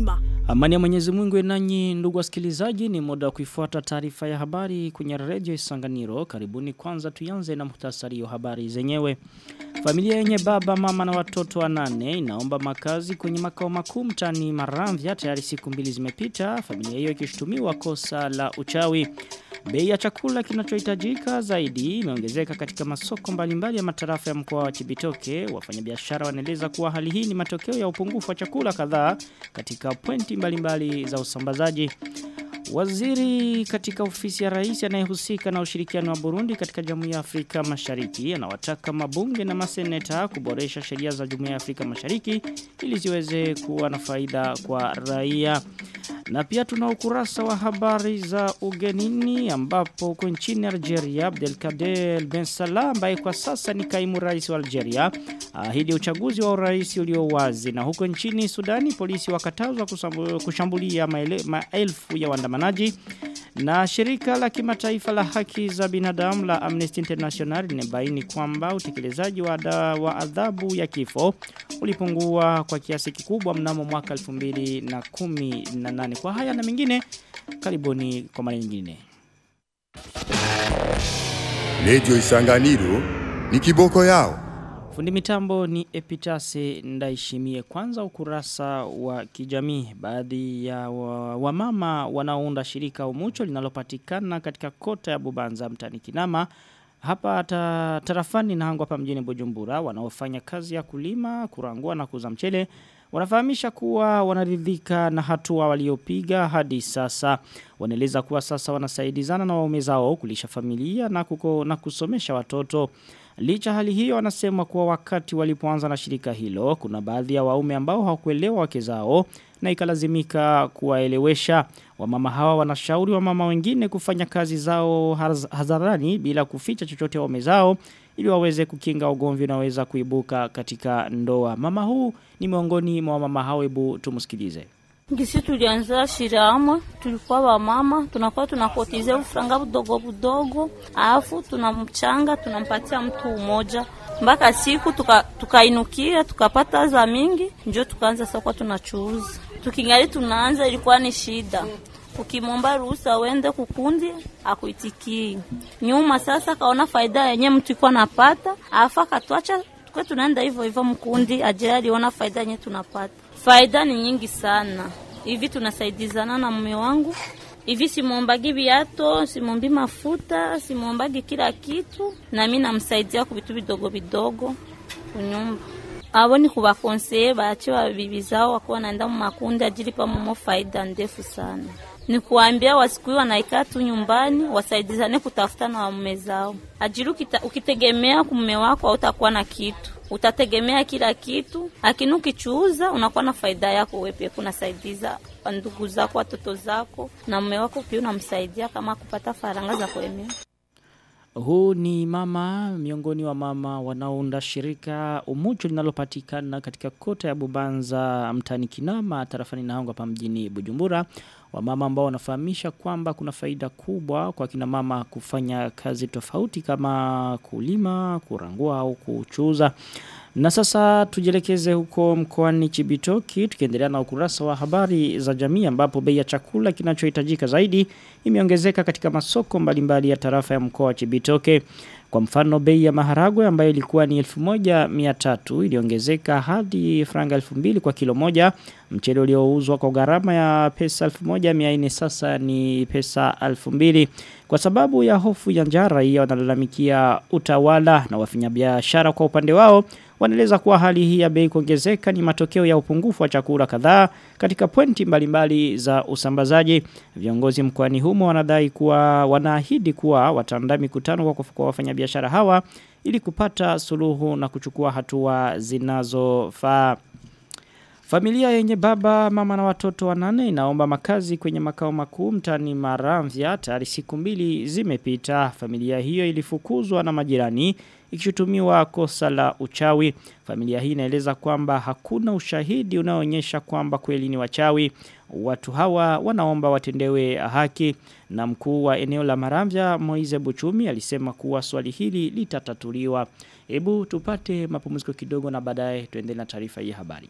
Niyonzima. Amani ya Mwenyezi Mungu nanyi ndugu wasikilizaji ni moda wa kuifuata taarifa ya habari kwenye redio Isanganiro. Karibuni kwanza tuanze na muhtasari wa habari zenyewe. Familia yenye baba, mama na watoto wanane inaomba makazi kwenye makao makuu mtani Maramvya tayari siku mbili zimepita. Familia hiyo ikishutumiwa kosa la uchawi. Bei ya chakula kinachohitajika zaidi imeongezeka katika masoko mbalimbali ya matarafa ya mkoa wa Chibitoke. Wafanyabiashara wanaeleza kuwa hali hii ni matokeo ya upungufu wa chakula kadhaa katika pointi mbalimbali za usambazaji. Waziri katika ofisi ya rais anayehusika na ushirikiano wa Burundi katika Jamhuri ya Afrika Mashariki anawataka mabunge na maseneta kuboresha sheria za Jumuiya ya Afrika Mashariki ili ziweze kuwa na faida kwa raia. Na pia tuna ukurasa wa habari za ugenini ambapo huko nchini Algeria Abdelkader Ben Salah ambaye kwa sasa ni kaimu rais wa Algeria ahidi uchaguzi wa urais ulio wazi na huko nchini Sudani polisi wakatazwa kushambulia maelfu ya waandamanaji na shirika la kimataifa la haki za binadamu la Amnesty International limebaini kwamba utekelezaji wa, wa adhabu ya kifo ulipungua kwa kiasi kikubwa mnamo mwaka 2018 kwa haya na mengine karibuni kwa mara nyingine. Radio Isanganiro ni kiboko yao Fundi mitambo ni Epitase ndaishimie kwanza ukurasa wa kijamii. Baadhi ya wamama wa wanaounda shirika umucho linalopatikana katika kota ya Bubanza mtani Kinama. Hapa ta, tarafani na hangu hapa mjini Bujumbura wanaofanya kazi ya kulima, kurangua na kuza mchele. Wanafahamisha kuwa wanaridhika na hatua waliopiga hadi sasa. Wanaeleza kuwa sasa wanasaidizana na waume zao kulisha familia na, kuko, na kusomesha watoto. Licha hali hiyo wanasema kuwa wakati walipoanza na shirika hilo kuna baadhi ya waume ambao hawakuelewa wake zao na ikalazimika kuwaelewesha wamama hawa wanashauri wamama wengine kufanya kazi zao hadharani bila kuficha chochote waume zao ili waweze kukinga ugomvi unaweza kuibuka katika ndoa. Mama huu ni miongoni mwa mama hao hebu tumsikilize. Ngisi tulianza shiramwe, tulikuwa wamama, tunakuwa tunakotize ufranga budogo budogo, alafu tunamchanga tunampatia mtu umoja. Mpaka siku tukainukia tuka tukapata za mingi, njo tukaanza sasa tunachuuza. Tukingali tunaanza ilikuwa ni shida, ukimwomba ruhusa uende kukundi akuitikii. Nyuma sasa kaona faida yenye mtu iko napata, afa akatwacha tukwe tunaenda hivyo hivyo mkundi, ajili aliona faida yenye tunapata faida ni nyingi sana. Hivi tunasaidizana na mume wangu. Hivi simwombagi viato, simwombi mafuta, simwombagi kila kitu, na mimi namsaidia ku vitu vidogo vidogo kunyumba. Abo ni kubakonseye bache wa zao wakuwa naenda mu makundi ajili pamomo faida ndefu sana. Ni kuambia wasikui wanaikaa tu nyumbani wasaidizane kutafuta na wamume zao. Ajili ukitegemea kumume wako hautakuwa na kitu utategemea kila kitu, lakini ukichuuza unakuwa na faida yako pia, kunasaidiza ndugu zako, watoto zako na mume wako pia unamsaidia kama kupata faranga za kuemea. Huu ni mama miongoni wa mama wanaounda shirika umucho linalopatikana katika kota ya Bubanza mtani Kinama tarafani na pa hapa mjini Bujumbura wamama ambao wanafahamisha kwamba kuna faida kubwa kwa kina mama kufanya kazi tofauti kama kulima, kurangua au kuchuza. Na sasa tujelekeze huko mkoani Chibitoki tukiendelea na ukurasa wa habari za jamii ambapo bei ya chakula kinachohitajika zaidi imeongezeka katika masoko mbalimbali ya tarafa ya mkoa wa Chibitoke. Kwa mfano bei ya maharagwe ambayo ilikuwa ni 1300 iliongezeka hadi franga 2000 kwa kilo moja. Mchele uliouzwa kwa gharama ya pesa 1400 sasa ni pesa 2000. Kwa sababu ya hofu ya njaa raia wanalalamikia utawala na wafanyabiashara kwa upande wao wanaeleza kuwa hali hii ya bei kuongezeka ni matokeo ya upungufu wa chakula kadhaa katika pointi mbalimbali za usambazaji. Viongozi mkoani humo wanadai kuwa wanaahidi kuwa wataandaa mikutano kwa wafanyabiashara hawa ili kupata suluhu na kuchukua hatua zinazofaa. Familia yenye baba, mama na watoto wanane inaomba makazi kwenye makao makuu mtani Maramvya tayari siku mbili zimepita. Familia hiyo ilifukuzwa na majirani ikishutumiwa kosa la uchawi. Familia hii inaeleza kwamba hakuna ushahidi unaoonyesha kwamba kweli ni wachawi. Watu hawa wanaomba watendewe haki na mkuu wa eneo la Maramvya Moize Buchumi alisema kuwa swali hili litatatuliwa. Hebu tupate mapumziko kidogo na baadaye tuendelee na taarifa hii habari.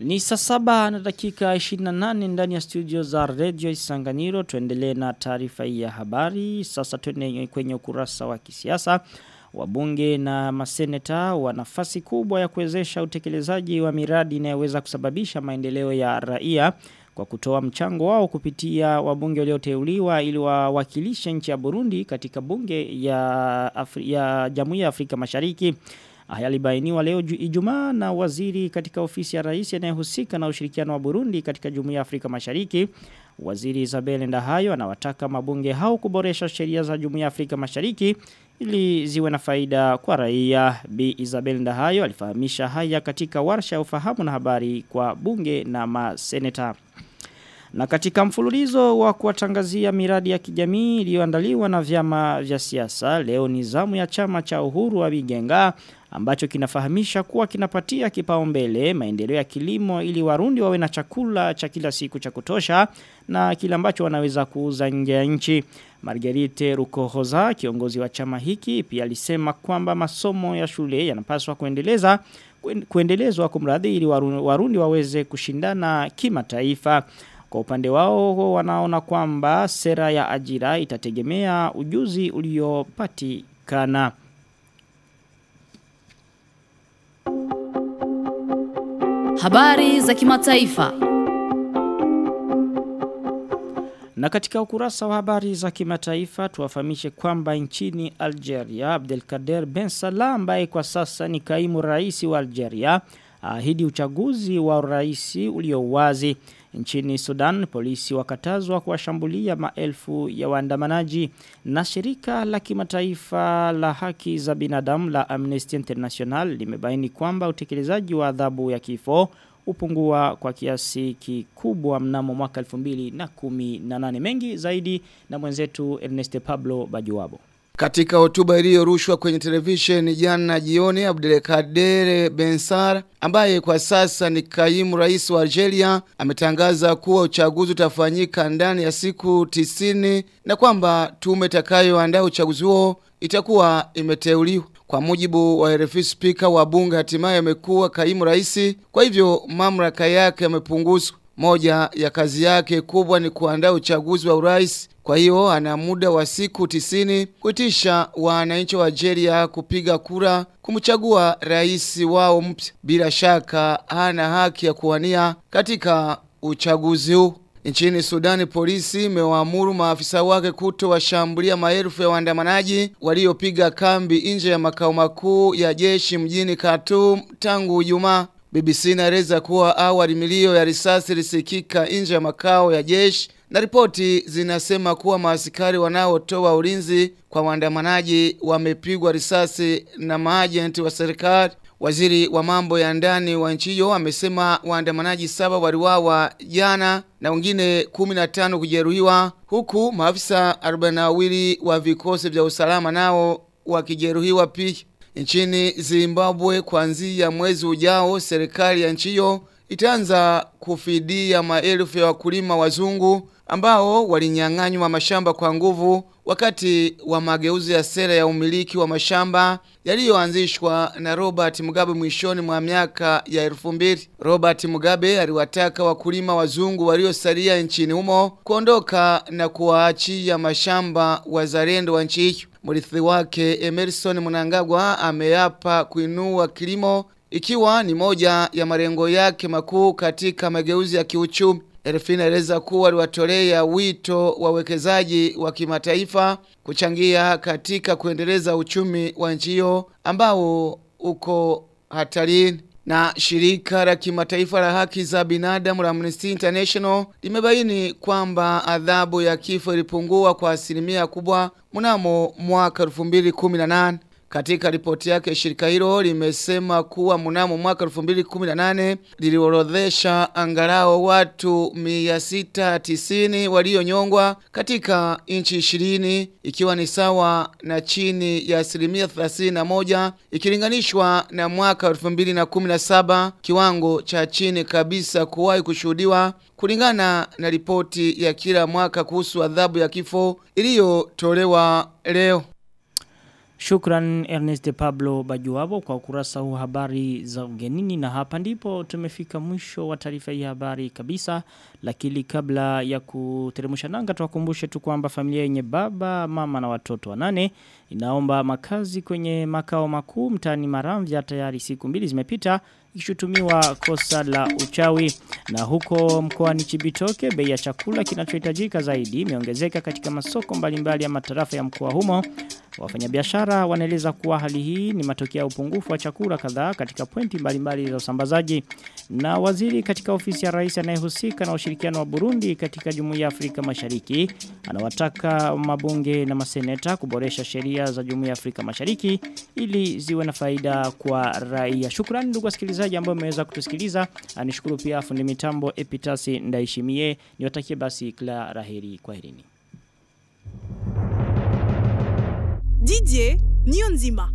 Ni saa saba na dakika 28 ndani ya studio za Radio Isanganiro. Tuendelee na taarifa hii ya habari. Sasa tuende kwenye ukurasa wa kisiasa. Wabunge na maseneta wa nafasi kubwa ya kuwezesha utekelezaji wa miradi inayoweza kusababisha maendeleo ya raia kwa kutoa mchango wao kupitia wabunge walioteuliwa ili wawakilishe nchi ya Burundi katika bunge ya, Afri ya Jamhuri ya Afrika Mashariki. Haya yalibainiwa leo Ijumaa na waziri katika ofisi ya rais anayehusika na ushirikiano wa Burundi katika Jumuiya ya Afrika Mashariki. Waziri Isabel Ndahayo anawataka mabunge hao kuboresha sheria za Jumuiya ya Afrika Mashariki ili ziwe na faida kwa raia. Bi Isabel Ndahayo alifahamisha haya katika warsha ya ufahamu na habari kwa bunge na maseneta. Na katika mfululizo wa kuwatangazia miradi ya kijamii iliyoandaliwa na vyama vya siasa, leo ni zamu ya chama cha uhuru wa Bigenga ambacho kinafahamisha kuwa kinapatia kipaumbele maendeleo ya kilimo ili warundi wawe na chakula cha kila siku cha kutosha na kile ambacho wanaweza kuuza nje ya nchi. Margarite Rukohoza, kiongozi wa chama hiki, pia alisema kwamba masomo ya shule yanapaswa kuendeleza kuendelezwa kumradhi ili warundi waweze kushindana kimataifa. Kwa upande wao wanaona kwamba sera ya ajira itategemea ujuzi uliopatikana. Habari za kimataifa. Na katika ukurasa wa habari za kimataifa tuwafahamishe kwamba nchini Algeria Abdelkader Ben Salah ambaye kwa sasa ni kaimu rais wa Algeria ahidi uchaguzi wa rais ulio wazi. Nchini Sudan, polisi wakatazwa kuwashambulia maelfu ya waandamanaji na shirika la kimataifa la haki za binadamu la Amnesty International limebaini kwamba utekelezaji wa adhabu ya kifo upungua kwa kiasi kikubwa mnamo mwaka 2018 mengi zaidi na mwenzetu Ernest Pablo Bajuwabo. Katika hotuba iliyorushwa kwenye televisheni jana jioni Abdelkader Bensar ambaye kwa sasa ni kaimu rais wa Algeria ametangaza kuwa uchaguzi utafanyika ndani ya siku tisini na kwamba tume itakayoandaa uchaguzi huo itakuwa imeteuliwa. Kwa mujibu wa RFI spika wa bunge hatimaye amekuwa kaimu rais, kwa hivyo mamlaka yake yamepunguzwa. Moja ya kazi yake kubwa ni kuandaa uchaguzi wa urais. Kwa hiyo ana muda wa siku tisini kuitisha wananchi wa Algeria kupiga kura kumchagua rais wao mpya. Bila shaka hana haki ya kuwania katika uchaguzi huu. Nchini Sudani polisi imewaamuru maafisa wake kutowashambulia maelfu ya waandamanaji waliopiga kambi nje ya makao makuu ya jeshi mjini Khartoum tangu Ijumaa. BBC inaeleza kuwa awali milio ya risasi ilisikika nje ya makao ya jeshi na ripoti zinasema kuwa maasikari wanaotoa ulinzi kwa waandamanaji wamepigwa risasi na maajenti wa serikali. Waziri wa mambo ya ndani wa nchi hiyo amesema waandamanaji saba waliwawa jana na wengine 15 kujeruhiwa huku maafisa 42 wa vikosi vya usalama nao wakijeruhiwa pia. Nchini Zimbabwe kuanzia mwezi ujao serikali ya nchi hiyo itaanza kufidia maelfu ya wakulima wazungu ambao walinyang'anywa mashamba kwa nguvu wakati wa mageuzi ya sera ya umiliki wa mashamba yaliyoanzishwa na Robert Mugabe mwishoni mwa miaka ya elfu mbili. Robert Mugabe aliwataka wakulima wazungu waliosalia nchini humo kuondoka na kuwaachia mashamba wazalendo wa nchi hiyo. Mrithi wake Emerson Mnangagwa ameapa kuinua kilimo ikiwa ni moja ya malengo yake makuu katika mageuzi ya kiuchumi. Elfina eleza kuwa aliwatolea wito wawekezaji wa kimataifa kuchangia katika kuendeleza uchumi wa nchi hiyo ambao uko hatarini. Na shirika la kimataifa la haki za binadamu la Amnesty International limebaini kwamba adhabu ya kifo ilipungua kwa asilimia kubwa mnamo mwaka 2018. Katika ripoti yake shirika hilo limesema kuwa mnamo mwaka 2018 liliorodhesha angalau watu 690 walionyongwa katika nchi 20 ikiwa ni sawa na chini ya asilimia 31 ikilinganishwa na mwaka 2017 kiwango cha chini kabisa kuwahi kushuhudiwa kulingana na ripoti ya kila mwaka kuhusu adhabu ya kifo iliyotolewa leo. Shukran Ernest Pablo Bajuabo kwa ukurasa huu habari za ugenini. Na hapa ndipo tumefika mwisho wa taarifa hii habari kabisa. Lakini kabla ya kuteremsha nanga tuwakumbushe tu kwamba familia yenye baba mama na watoto wanane inaomba makazi kwenye makao makuu mtaani Maramvya. Tayari siku mbili zimepita ikishutumiwa kosa la uchawi. Na huko mkoani Chibitoke bei ya chakula kinachohitajika zaidi imeongezeka katika masoko mbalimbali ya matarafa ya mkoa humo Wafanyabiashara wanaeleza kuwa hali hii ni matokeo ya upungufu wa chakula kadhaa katika pointi mbalimbali za usambazaji. Na waziri katika ofisi ya rais anayehusika na ushirikiano wa Burundi katika Jumuiya ya Afrika Mashariki anawataka mabunge na maseneta kuboresha sheria za Jumuiya ya Afrika Mashariki ili ziwe na faida kwa raia. Shukrani ndugu wasikilizaji ambao mmeweza kutusikiliza. Anishukuru pia fundi mitambo Epitasi Ndaishimie. Niwatakie basi kila raheri kwa Didier Nyonzima.